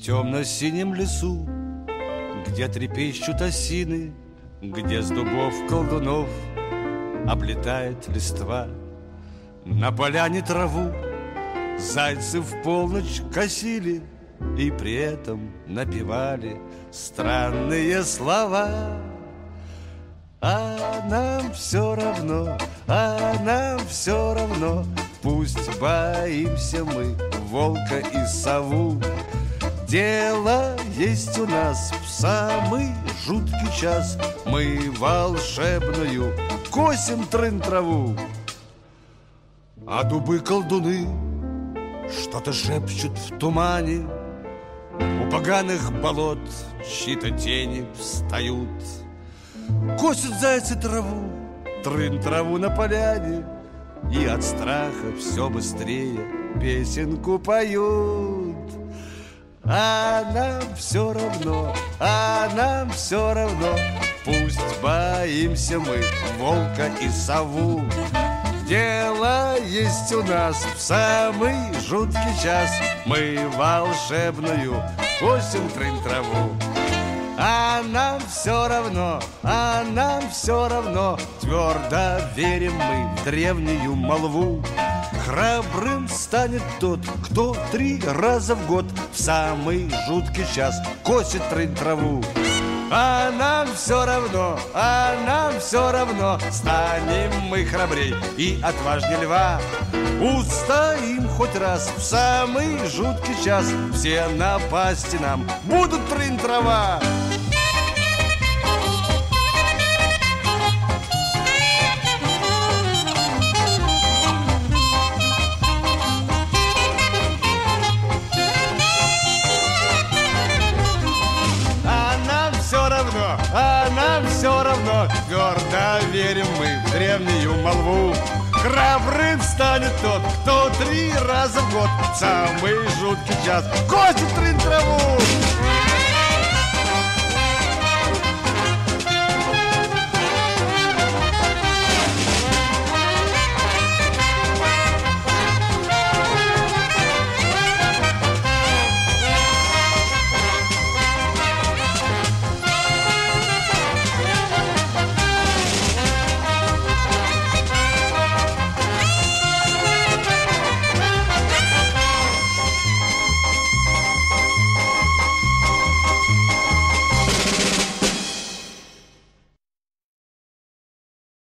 темно-синем лесу, Где трепещут осины, Где с дубов колдунов Облетает листва. На поляне траву Зайцы в полночь косили И при этом напевали Странные слова. А нам все равно, а нам все равно Пусть боимся мы волка и сову Дело есть у нас в самый жуткий час. Мы волшебную косим трын траву. А дубы-колдуны что-то шепчут в тумане. У поганых болот чьи-то тени встают. Косят зайцы траву, трын траву на поляне. И от страха все быстрее песенку поют А нам все равно, а нам все равно. Пусть боимся мы волка и сову. Дело есть у нас в самый жуткий час. Мы волшебную косим трын траву а нам все равно, а нам все равно. Твердо верим мы в древнюю молву. Храбрым станет тот, кто три раза в год В самый жуткий час косит трын траву. А нам все равно, а нам все равно. Станем мы храбрей и отважнее льва. Устоим хоть раз в самый жуткий час. Все напасти нам будут трын трава Твердо верим мы в древнюю молву. Храбрым станет тот, кто три раза в год. В самый жуткий час косит трын траву